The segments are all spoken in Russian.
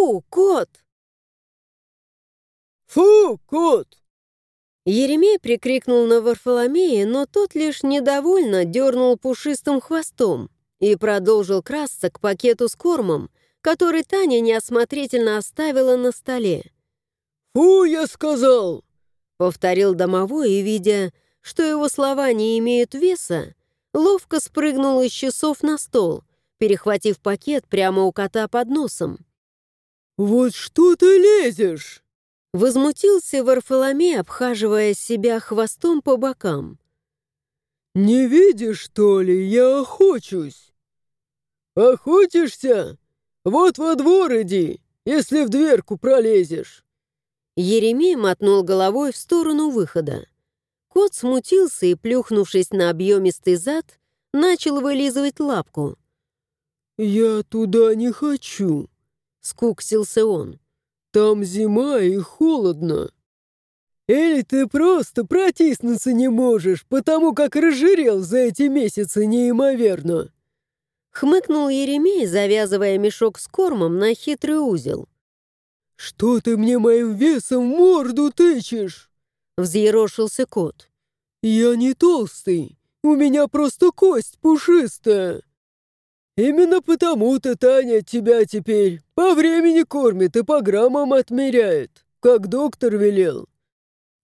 Фу, кот!» «Фу, кот!» Еремей прикрикнул на Варфоломея, но тот лишь недовольно дернул пушистым хвостом и продолжил красться к пакету с кормом, который Таня неосмотрительно оставила на столе. «Фу, я сказал!» — повторил домовой, и, видя, что его слова не имеют веса, ловко спрыгнул из часов на стол, перехватив пакет прямо у кота под носом. «Вот что ты лезешь?» Возмутился Варфоломей, обхаживая себя хвостом по бокам. «Не видишь, что ли, я охочусь?» «Охотишься? Вот во двор иди, если в дверку пролезешь!» Еремей мотнул головой в сторону выхода. Кот смутился и, плюхнувшись на объемистый зад, начал вылизывать лапку. «Я туда не хочу», — скуксился он. Там зима и холодно. Или ты просто протиснуться не можешь, потому как разжирел за эти месяцы неимоверно?» Хмыкнул Еремей, завязывая мешок с кормом на хитрый узел. «Что ты мне моим весом морду тычешь?» Взъерошился кот. «Я не толстый, у меня просто кость пушистая». «Именно потому-то Таня тебя теперь по времени кормит и по граммам отмеряет, как доктор велел.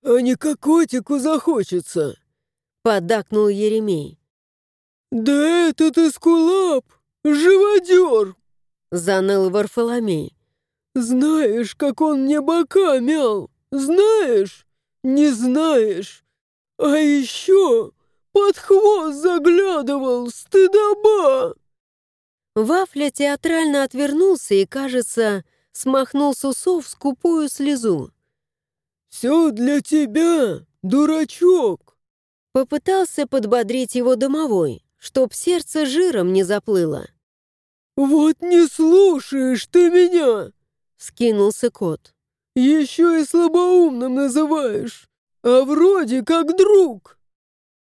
А не как котику захочется», — поддакнул Еремей. «Да этот эскулап, живодер!» — заныл Варфоломей. «Знаешь, как он мне бока мял? Знаешь? Не знаешь? А еще под хвост заглядывал, стыдоба!» Вафля театрально отвернулся и, кажется, смахнул с усов скупую слезу. «Все для тебя, дурачок!» Попытался подбодрить его домовой, чтоб сердце жиром не заплыло. «Вот не слушаешь ты меня!» — скинулся кот. «Еще и слабоумным называешь, а вроде как друг!»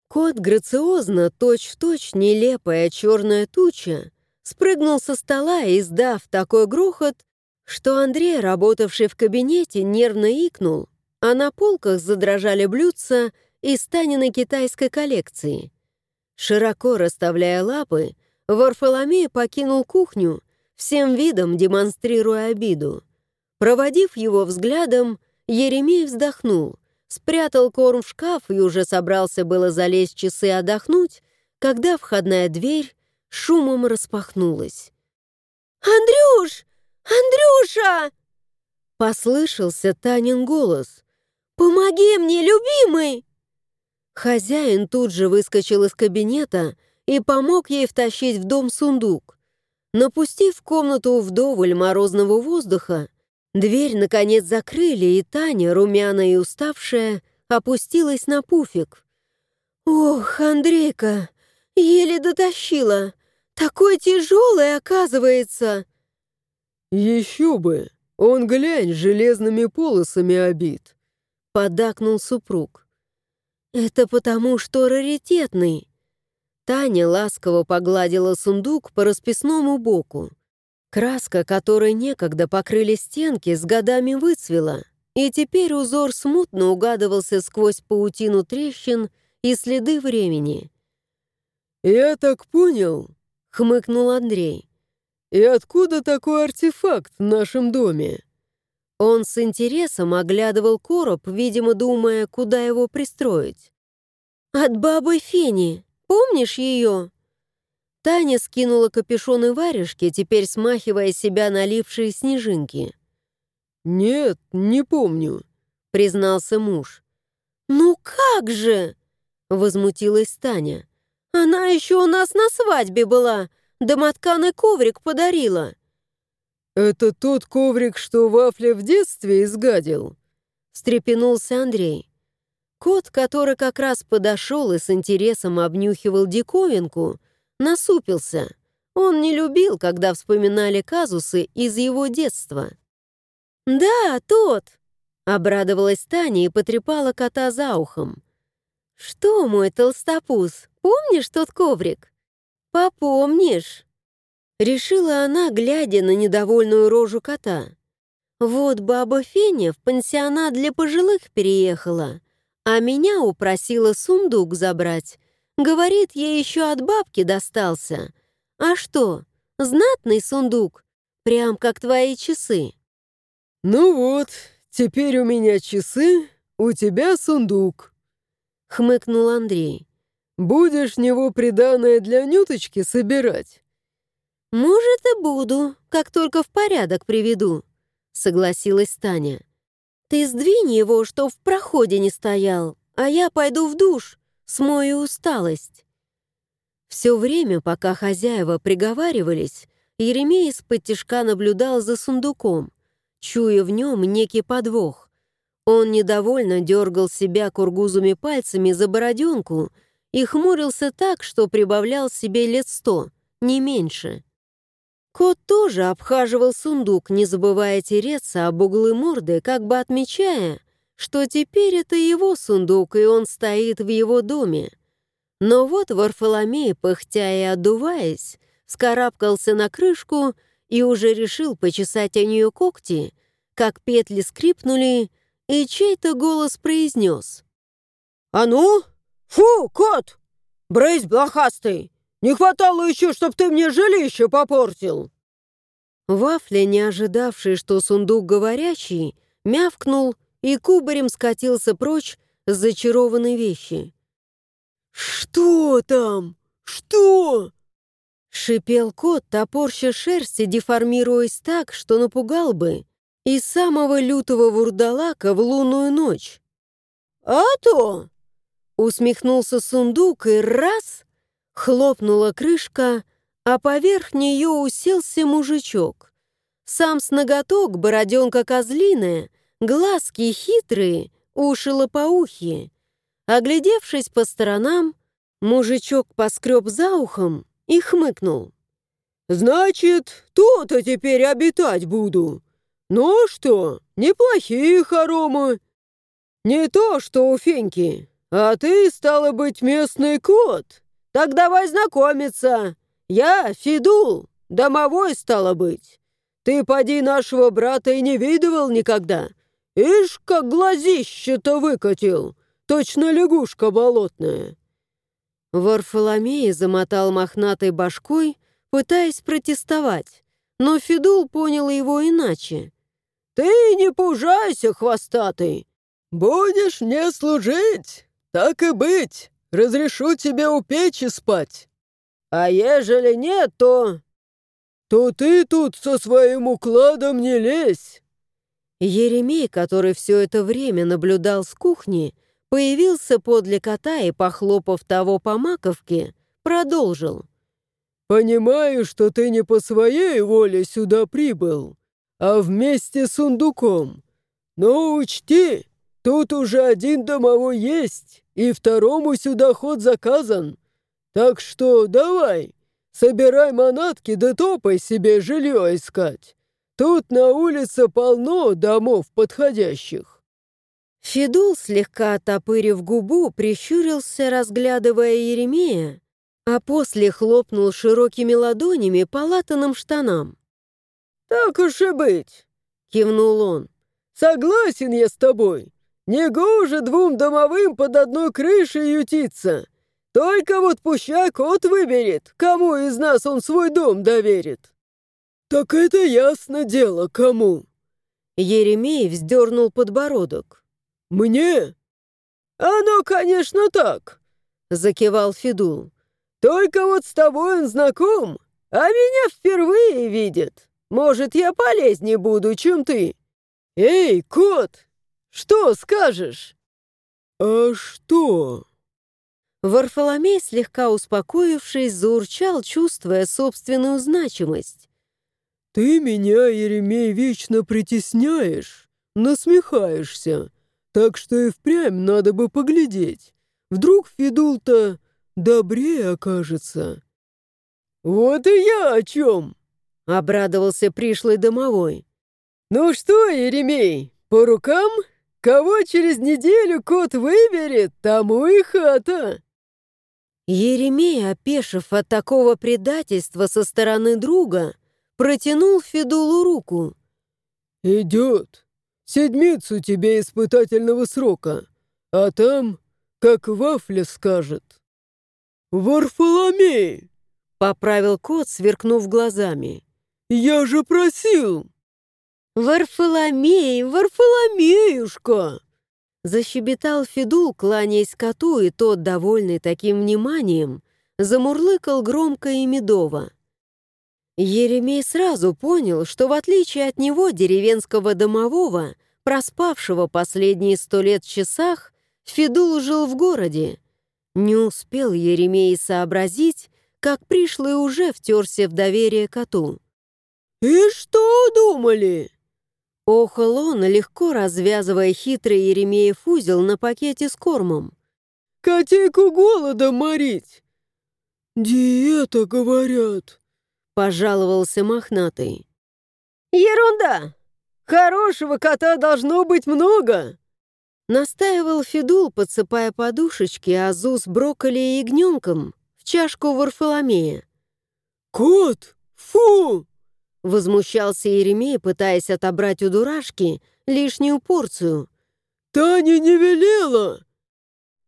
Кот грациозно, точь-в-точь -точь нелепая черная туча, спрыгнул со стола, издав такой грохот, что Андрей, работавший в кабинете, нервно икнул, а на полках задрожали блюдца из Таниной китайской коллекции. Широко расставляя лапы, Варфоломей покинул кухню, всем видом демонстрируя обиду. Проводив его взглядом, Еремей вздохнул, спрятал корм в шкаф и уже собрался было залезть часы отдохнуть, когда входная дверь шумом распахнулась. «Андрюш! Андрюша!» Послышался Танин голос. «Помоги мне, любимый!» Хозяин тут же выскочил из кабинета и помог ей втащить в дом сундук. Напустив в комнату вдоволь морозного воздуха, дверь, наконец, закрыли, и Таня, румяная и уставшая, опустилась на пуфик. «Ох, Андрейка, еле дотащила!» Такой тяжелый, оказывается!» «Еще бы! Он, глянь, железными полосами обит!» — поддакнул супруг. «Это потому, что раритетный!» Таня ласково погладила сундук по расписному боку. Краска, которой некогда покрыли стенки, с годами выцвела, и теперь узор смутно угадывался сквозь паутину трещин и следы времени. «Я так понял, хмыкнул Андрей. «И откуда такой артефакт в нашем доме?» Он с интересом оглядывал короб, видимо, думая, куда его пристроить. «От бабы Фени. Помнишь ее?» Таня скинула капюшон и варежки, теперь смахивая себя налившие снежинки. «Нет, не помню», — признался муж. «Ну как же!» — возмутилась Таня. Она еще у нас на свадьбе была, домотканый коврик подарила». «Это тот коврик, что Вафля в детстве изгадил?» — встрепенулся Андрей. Кот, который как раз подошел и с интересом обнюхивал диковинку, насупился. Он не любил, когда вспоминали казусы из его детства. «Да, тот!» — обрадовалась Таня и потрепала кота за ухом. «Что, мой толстопуз, помнишь тот коврик?» «Попомнишь!» Решила она, глядя на недовольную рожу кота. Вот баба Феня в пансионат для пожилых переехала, а меня упросила сундук забрать. Говорит, ей еще от бабки достался. А что, знатный сундук, прям как твои часы. Ну вот, теперь у меня часы, у тебя сундук. Хмыкнул Андрей. Будешь него приданное для Нюточки собирать? Может, и буду, как только в порядок приведу согласилась Таня. «Ты сдвинь его, чтоб в проходе не стоял, а я пойду в душ, смою усталость». Все время, пока хозяева приговаривались, Еремей из-под наблюдал за сундуком, чуя в нем некий подвох. Он недовольно дергал себя кургузами пальцами за бороденку и хмурился так, что прибавлял себе лет сто, не меньше. Кот тоже обхаживал сундук, не забывая тереться об углы морды, как бы отмечая, что теперь это его сундук, и он стоит в его доме. Но вот Варфоломей, пыхтя и отдуваясь, вскарабкался на крышку и уже решил почесать о нее когти, как петли скрипнули, и чей-то голос произнес. «А ну! Фу, кот! Брысь, блохастый! Не хватало еще, чтоб ты мне жилище попортил!» Вафля, не ожидавший, что сундук говорящий, мявкнул и кубарем скатился прочь с зачарованной вещи. «Что там? Что?» Шипел кот, топорща шерсть и деформируясь так, что напугал бы и самого лютого вурдалака в лунную ночь. «А то!» Усмехнулся сундук и раз Хлопнула крышка, а поверх нее уселся мужичок. Сам с ноготок, бороденка козлиная, глазки хитрые, уши лопоухие. Оглядевшись по сторонам, мужичок поскреб за ухом и хмыкнул. «Значит, тут-то теперь обитать буду. Ну что, неплохие хоромы. Не то, что у Феньки, а ты, стало быть, местный кот». «Так давай знакомиться. Я Фидул, домовой стало быть. Ты, поди, нашего брата и не видывал никогда. Ишь, как глазище-то выкатил. Точно лягушка болотная». Варфоломей замотал мохнатой башкой, пытаясь протестовать, но Фидул понял его иначе. «Ты не пужайся, хвостатый! Будешь мне служить, так и быть!» разрешу тебе у печи спать. А ежели нет, то... То ты тут со своим укладом не лезь. Еремей, который все это время наблюдал с кухни, появился подле кота и, похлопав того по маковке, продолжил. «Понимаю, что ты не по своей воле сюда прибыл, а вместе с сундуком. Но учти, тут уже один домовой есть, и второму сюда ход заказан. Так что давай, собирай манатки да топай себе жилье искать. Тут на улице полно домов подходящих». Федул, слегка отопырив губу, прищурился, разглядывая Еремея, а после хлопнул широкими ладонями по латаным штанам. «Так уж и быть», — кивнул он. «Согласен я с тобой. Не гоже двум домовым под одной крышей ютиться. Только вот пущай кот выберет, кому из нас он свой дом доверит. Так это ясно дело, кому. Еремей вздернул подбородок. Мне? Оно, конечно, так, закивал Федул. Только вот с тобой он знаком, а меня впервые видит. Может, я полезнее буду, чем ты. Эй, кот, что скажешь?» «А что?» Варфоломей, слегка успокоившись, заурчал, чувствуя собственную значимость. «Ты меня, Еремей, вечно притесняешь, насмехаешься, так что и впрямь надо бы поглядеть. Вдруг Федул-то добрее окажется». «Вот и я о чем!» — обрадовался пришлый домовой. «Ну что, Еремей, по рукам?» Кого через неделю кот выберет, тому и хата!» Еремей, опешив от такого предательства со стороны друга, протянул Федулу руку. «Идет. Седмицу тебе испытательного срока, а там, как Вафля скажет». «Варфоломей!» — поправил кот, сверкнув глазами. «Я же просил!» «Варфоломей, Варфоломеюшка!» Защебетал Федул, кланяясь коту, и тот, довольный таким вниманием, замурлыкал громко и медово. Еремей сразу понял, что в отличие от него, деревенского домового, проспавшего последние сто лет в часах, Федул жил в городе. Не успел Еремей сообразить, как пришлый уже втерся в доверие коту. «И что думали?» Охал он, легко развязывая хитрый Еремеев узел на пакете с кормом. «Котейку голода морить!» «Диета, говорят», — пожаловался мохнатый. «Ерунда! Хорошего кота должно быть много!» Настаивал Федул, подсыпая подушечки азу с брокколи и ягненком в чашку Варфоломея. «Кот! Фу!» Возмущался Еремей, пытаясь отобрать у дурашки лишнюю порцию. «Таня не велела!»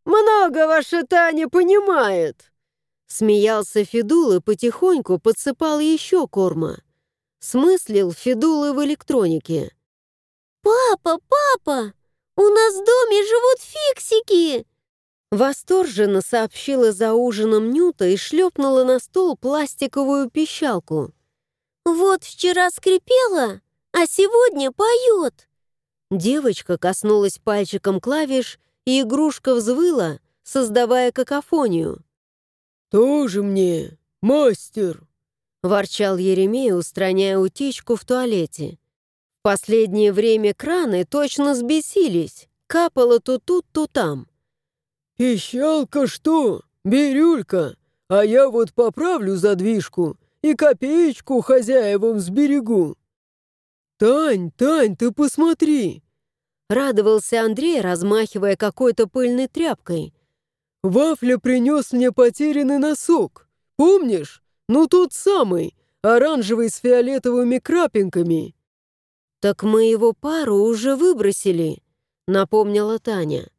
«Много ваша Таня понимает!» Смеялся Федул и потихоньку подсыпал еще корма. Смыслил Федулы в электронике. «Папа, папа, у нас в доме живут фиксики!» Восторженно сообщила за ужином Нюта и шлепнула на стол пластиковую пищалку. «Вот вчера скрипела, а сегодня поет». Девочка коснулась пальчиком клавиш, и игрушка взвыла, создавая какофонию. «Тоже мне, мастер!» — ворчал Еремей, устраняя утечку в туалете. В последнее время краны точно сбесились, капало то тут, то там. «Пищалка что? Бирюлька, а я вот поправлю задвижку и копеечку хозяевам сберегу. Тань, Тань, ты посмотри!» Радовался Андрей, размахивая какой-то пыльной тряпкой. «Вафля принес мне потерянный носок. Помнишь? Ну тот самый, оранжевый с фиолетовыми крапинками». «Так мы его пару уже выбросили», — напомнила Таня.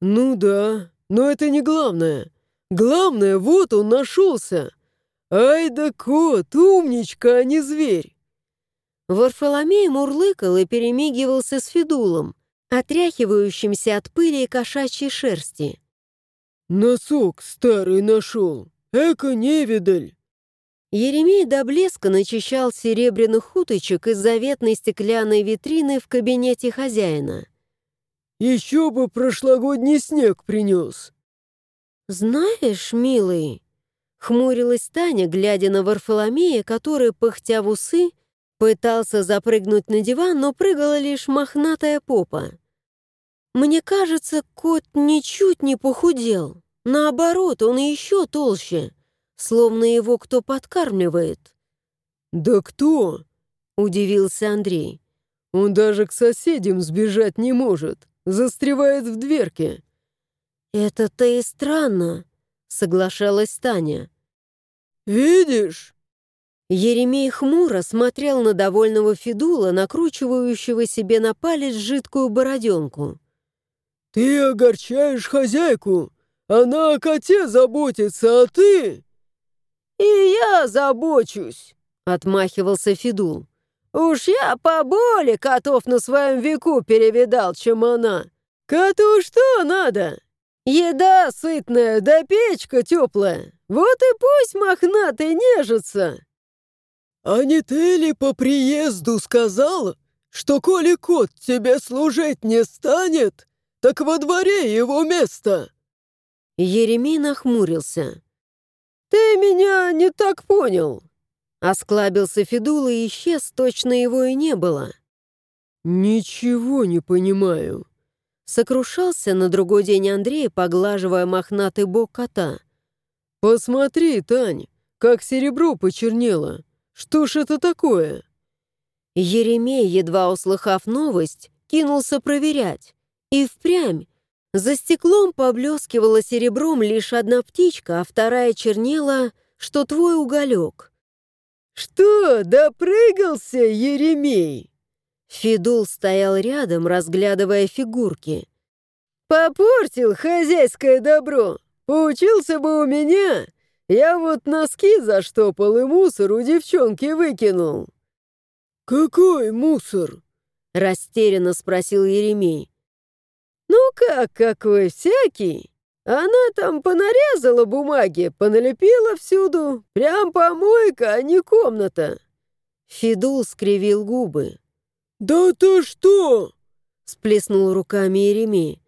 «Ну да, но это не главное. Главное, вот он нашелся. «Ай да кот, умничка, а не зверь!» Варфоломей мурлыкал и перемигивался с Федулом, отряхивающимся от пыли и кошачьей шерсти. «Носок старый нашел, эко невидаль!» Еремей до блеска начищал серебряных уточек из заветной стеклянной витрины в кабинете хозяина. «Еще бы прошлогодний снег принес!» «Знаешь, милый...» Хмурилась Таня, глядя на Варфоломея, который, пыхтя в усы, пытался запрыгнуть на диван, но прыгала лишь мохнатая попа. «Мне кажется, кот ничуть не похудел. Наоборот, он еще толще, словно его кто подкармливает». «Да кто?» — удивился Андрей. «Он даже к соседям сбежать не может, застревает в дверке». «Это-то и странно», соглашалась Таня. «Видишь?» Еремей хмуро смотрел на довольного Федула, накручивающего себе на палец жидкую бороденку. «Ты огорчаешь хозяйку! Она о коте заботится, а ты...» «И я забочусь!» — отмахивался Федул. «Уж я поболе котов на своем веку перевидал, чем она. Коту что надо? Еда сытная, да печка теплая. Вот и пусть мохнатый нежится. А не ты ли по приезду сказал, что коли кот тебе служить не станет, так во дворе его место? Еремей нахмурился. «Ты меня не так понял!» Осклабился Федул и исчез, точно его и не было. «Ничего не понимаю», Сокрушался на другой день Андрей, поглаживая мохнатый бок кота. «Посмотри, Тань, как серебро почернело. Что ж это такое?» Еремей, едва услыхав новость, кинулся проверять. И впрямь. За стеклом поблескивала серебром лишь одна птичка, а вторая чернела, что твой уголек. «Что, допрыгался, Еремей?» Фидул стоял рядом, разглядывая фигурки. «Попортил хозяйское добро. Поучился бы у меня. Я вот носки заштопал и мусор у девчонки выкинул». «Какой мусор?» — растерянно спросил Еремей. «Ну как какой, всякий. Она там понарезала бумаги, поналепила всюду. Прям помойка, а не комната». Фидул скривил губы. «Да ты что?» — сплеснул руками Еремей.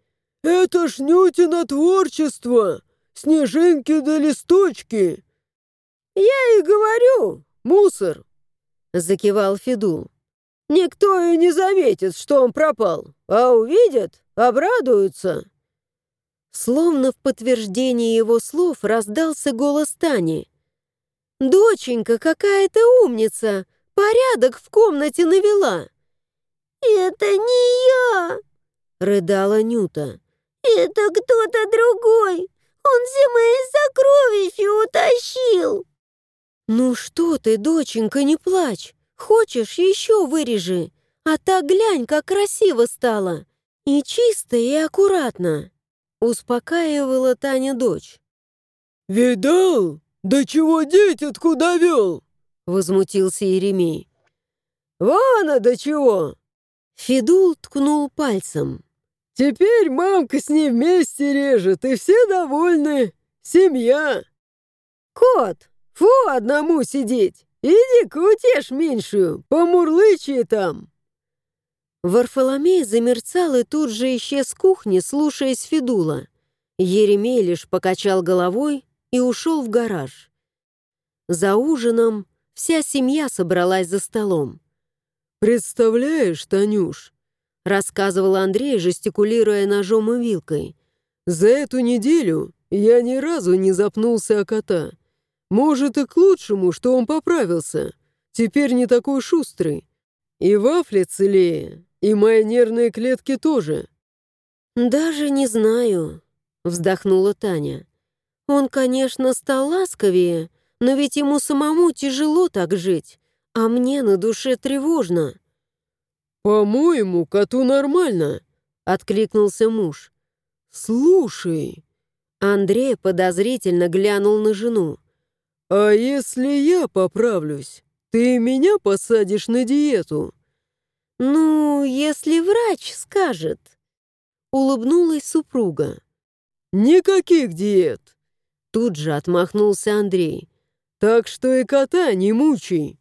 «Это ж Нютина творчество! Снежинки да листочки!» «Я и говорю, мусор!» — закивал Федул. «Никто и не заметит, что он пропал, а увидят, обрадуются». Словно в подтверждение его слов раздался голос Тани. «Доченька, какая ты умница! Порядок в комнате навела!» «Это не я!» — рыдала Нюта. «Это кто-то другой! Он все мои сокровища утащил!» «Ну что ты, доченька, не плачь! Хочешь, еще вырежи! А так глянь, как красиво стало! И чисто, и аккуратно!» Успокаивала Таня дочь. «Видал? Да чего деть куда вел?» Возмутился Еремей. «Вон, до чего!» Федул ткнул пальцем. «Теперь мамка с ней вместе режет, и все довольны. Семья!» «Кот, фу одному сидеть! Иди-ка утешь меньшую, помурлычи там!» Варфоломей замерцал и тут же исчез с кухни, слушаясь Федула. Еремей лишь покачал головой и ушел в гараж. За ужином вся семья собралась за столом. «Представляешь, Танюш», — рассказывал Андрей, жестикулируя ножом и вилкой, «за эту неделю я ни разу не запнулся о кота. Может, и к лучшему, что он поправился. Теперь не такой шустрый. И вафли целее, и мои нервные клетки тоже». «Даже не знаю», — вздохнула Таня. «Он, конечно, стал ласковее, но ведь ему самому тяжело так жить а мне на душе тревожно». «По-моему, коту нормально», — откликнулся муж. «Слушай». Андрей подозрительно глянул на жену. «А если я поправлюсь, ты меня посадишь на диету?» «Ну, если врач скажет», — улыбнулась супруга. «Никаких диет!» Тут же отмахнулся Андрей. «Так что и кота не мучай!»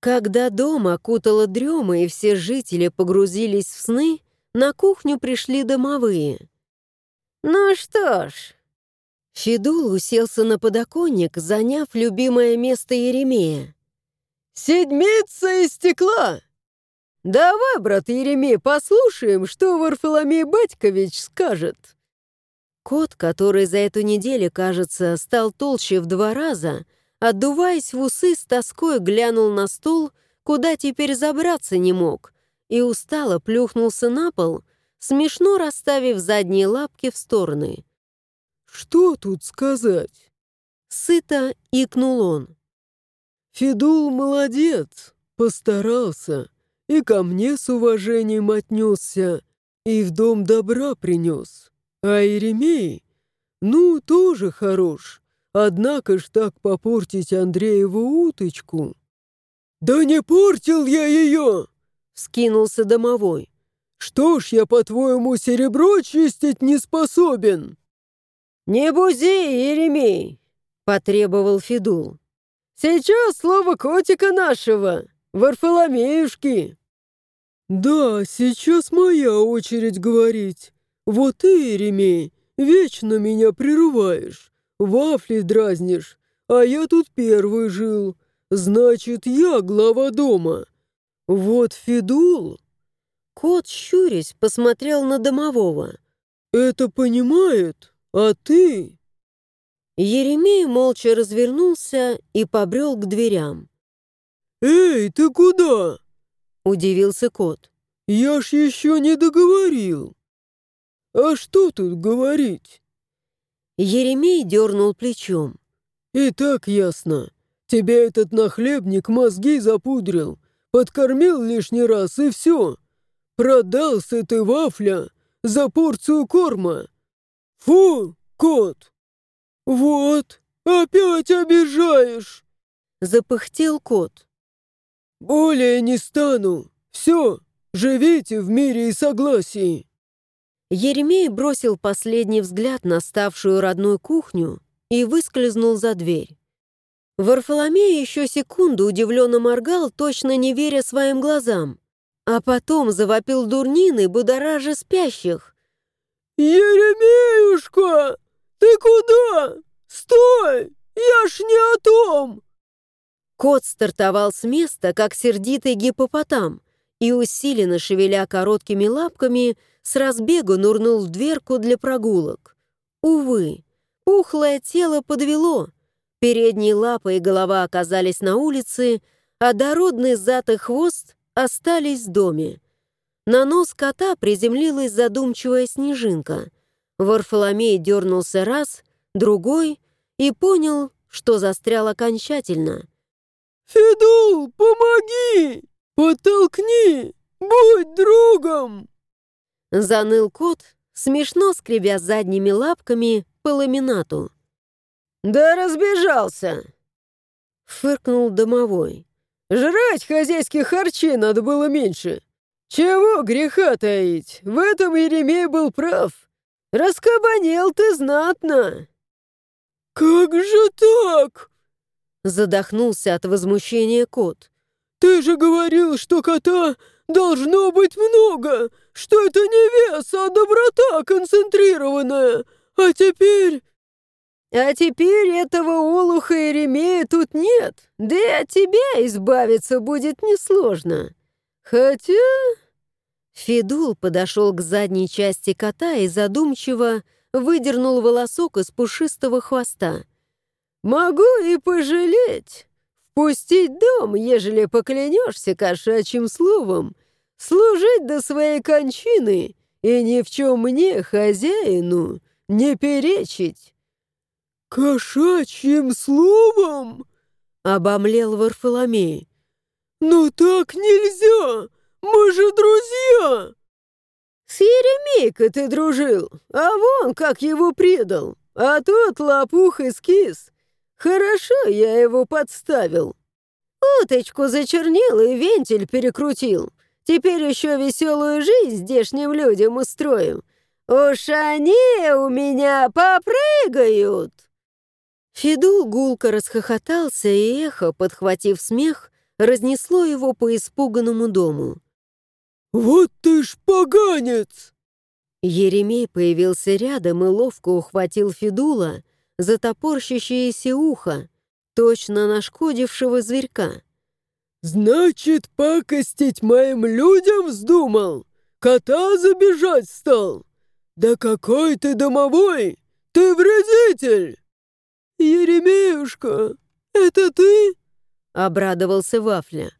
Когда дом окутала дрема и все жители погрузились в сны, на кухню пришли домовые. «Ну что ж...» Федул уселся на подоконник, заняв любимое место Еремея. «Седмица из стекла! Давай, брат Еремей, послушаем, что Варфоломей Батькович скажет». Кот, который за эту неделю, кажется, стал толще в два раза, — отдуваясь в усы, с тоской глянул на стол, куда теперь забраться не мог, и устало плюхнулся на пол, смешно расставив задние лапки в стороны. «Что тут сказать?» Сыто икнул он. «Федул молодец, постарался, и ко мне с уважением отнесся, и в дом добра принес. А Еремей, ну, тоже хорош, Однако ж так попортить Андрееву уточку. «Да не портил я ее!» — скинулся домовой. «Что ж я, по-твоему, серебро чистить не способен?» «Не бузи, Еремей!» — потребовал Федул. «Сейчас слово котика нашего, Варфоломеюшки!» «Да, сейчас моя очередь говорить. Вот ты, Еремей, вечно меня прерываешь. Вафли дразнишь, а я тут первый жил. Значит, я глава дома. Вот Федул...» Кот, щурясь, посмотрел на домового. «Это понимает, а ты...» Еремей молча развернулся и побрел к дверям. «Эй, ты куда?» — удивился кот. «Я ж еще не договорил». а что тут говорить?» Еремей дернул плечом. «И так ясно. Тебе этот нахлебник мозги запудрил, подкормил лишний раз и все. Продался ты, вафля, за порцию корма. Фу, кот! Вот, опять обижаешь!» Запыхтел кот. «Более не стану. Все, живите в мире и согласии». Еремей бросил последний взгляд на ставшую родной кухню и выскользнул за дверь. Варфоломей еще секунду удивленно моргал, точно не веря своим глазам, а потом завопил дурнины, будоража спящих. «Еремеюшка, ты куда? Стой! Я ж не о том!» Кот стартовал с места, как сердитый гипопотам, и, усиленно шевеля короткими лапками, с разбегу нурнул в дверку для прогулок. Увы, пухлое тело подвело. Передние лапы и голова оказались на улице, а дородный зад и хвост остались в доме. На нос кота приземлилась задумчивая снежинка. Варфоломей дернулся раз, другой и понял, что застрял окончательно. «Федул, помоги! Подтолкни! Будь другом!» Заныл кот, смешно скребя задними лапками по ламинату. «Да разбежался!» Фыркнул домовой. «Жрать хозяйских харчей надо было меньше. Чего греха таить, в этом Еремей был прав. Раскабанел ты знатно!» «Как же так?» Задохнулся от возмущения кот. «Ты же говорил, что кота должно быть много, что это не вес, а доброта концентрированная. А теперь...» «А теперь этого олуха и ремея тут нет, да и от тебя избавиться будет несложно. Хотя...» Федул подошел к задней части кота и задумчиво выдернул волосок из пушистого хвоста. «Могу и пожалеть. Впустить дом, ежели поклянешься кошачьим словом, служить до своей кончины и ни в чем мне, хозяину, не перечить». «Кошачьим словом?» — обомлел Варфоломей. «Ну так нельзя! Мы же друзья!» «С Еремейкой ты дружил, а вон как его предал, а тот лопух и скис. Хорошо я его подставил. Уточку зачернил и вентиль перекрутил. Теперь еще веселую жизнь здешним людям устрою. Уж они у меня попрыгают!» Федул гулко расхохотался, и эхо, подхватив смех, разнесло его по испуганному дому. «Вот ты ж поганец!» Еремей появился рядом и ловко ухватил Федула за топорщащееся ухо, точно нашкодившего зверька. «Значит, пакостить моим людям вздумал? Кота забежать стал? Да какой ты домовой! Ты вредитель!» «Еремеюшка, это ты?» — обрадовался Вафля.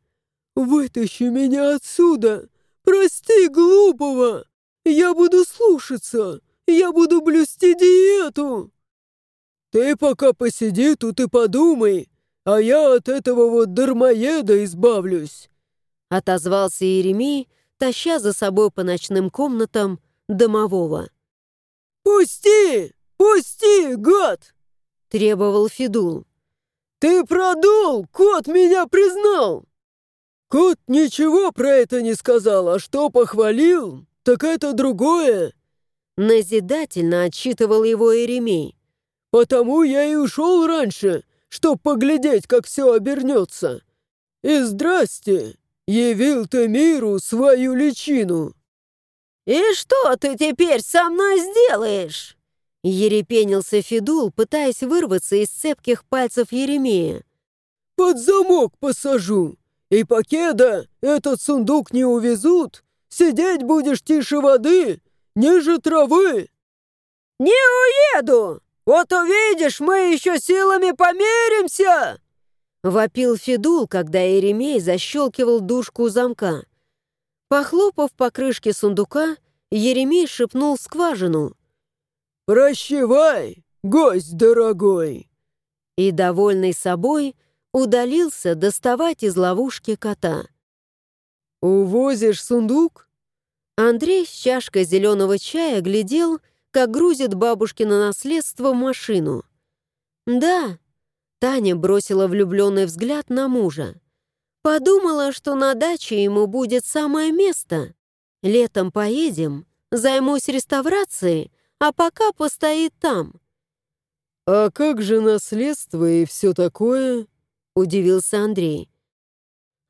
«Вытащи меня отсюда! Прости глупого! Я буду слушаться! Я буду блюсти диету!» «Ты пока посиди тут и подумай, а я от этого вот дармоеда избавлюсь!» Отозвался Еремей, таща за собой по ночным комнатам домового. «Пусти! Пусти, гад!» — требовал Федул. «Ты продул! Кот меня признал!» «Кот ничего про это не сказал, а что похвалил, так это другое!» Назидательно отчитывал его Еремей. «Потому я и ушел раньше, чтоб поглядеть, как все обернется. И здрасте, явил ты миру свою личину!» «И что ты теперь со мной сделаешь?» Ерепенился Федул, пытаясь вырваться из цепких пальцев Еремея. «Под замок посажу, и покеда этот сундук не увезут, сидеть будешь тише воды, ниже травы». «Не уеду! Вот увидишь, мы еще силами померимся!» Вопил Федул, когда Еремей защелкивал дужку замка. Похлопав по крышке сундука, Еремей шепнул в скважину. «Прощевай, гость дорогой!» И, довольный собой, удалился доставать из ловушки кота. «Увозишь сундук?» Андрей с чашкой зеленого чая глядел, как грузит бабушкино наследство машину. «Да», — Таня бросила влюбленный взгляд на мужа. Подумала, что на даче ему будет самое место. Летом поедем, займусь реставрацией, а пока постоит там». «А как же наследство и все такое?» — удивился Андрей.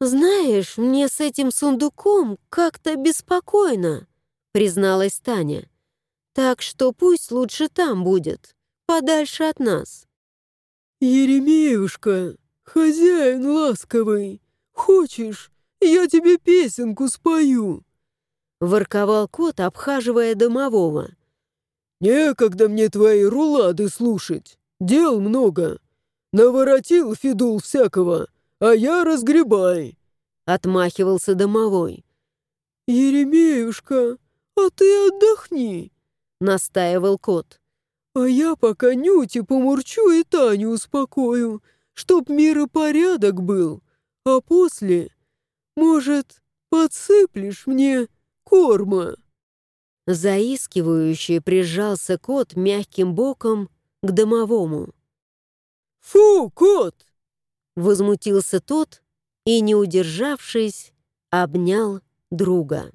«Знаешь, мне с этим сундуком как-то беспокойно», — призналась Таня. «Так что пусть лучше там будет, подальше от нас». «Еремеюшка, хозяин ласковый, хочешь, я тебе песенку спою?» Ворковал кот, обхаживая домового. «Некогда мне твои рулады слушать, дел много. Наворотил Федул всякого, а я разгребай!» Отмахивался домовой. «Еремеюшка, а ты отдохни!» Настаивал кот. «А я пока Нюти помурчу и Таню успокою, чтоб мир и порядок был, а после, может, подсыплешь мне корма?» Заискивающе прижался кот мягким боком к домовому. «Фу, кот!» Возмутился тот и, не удержавшись, обнял друга.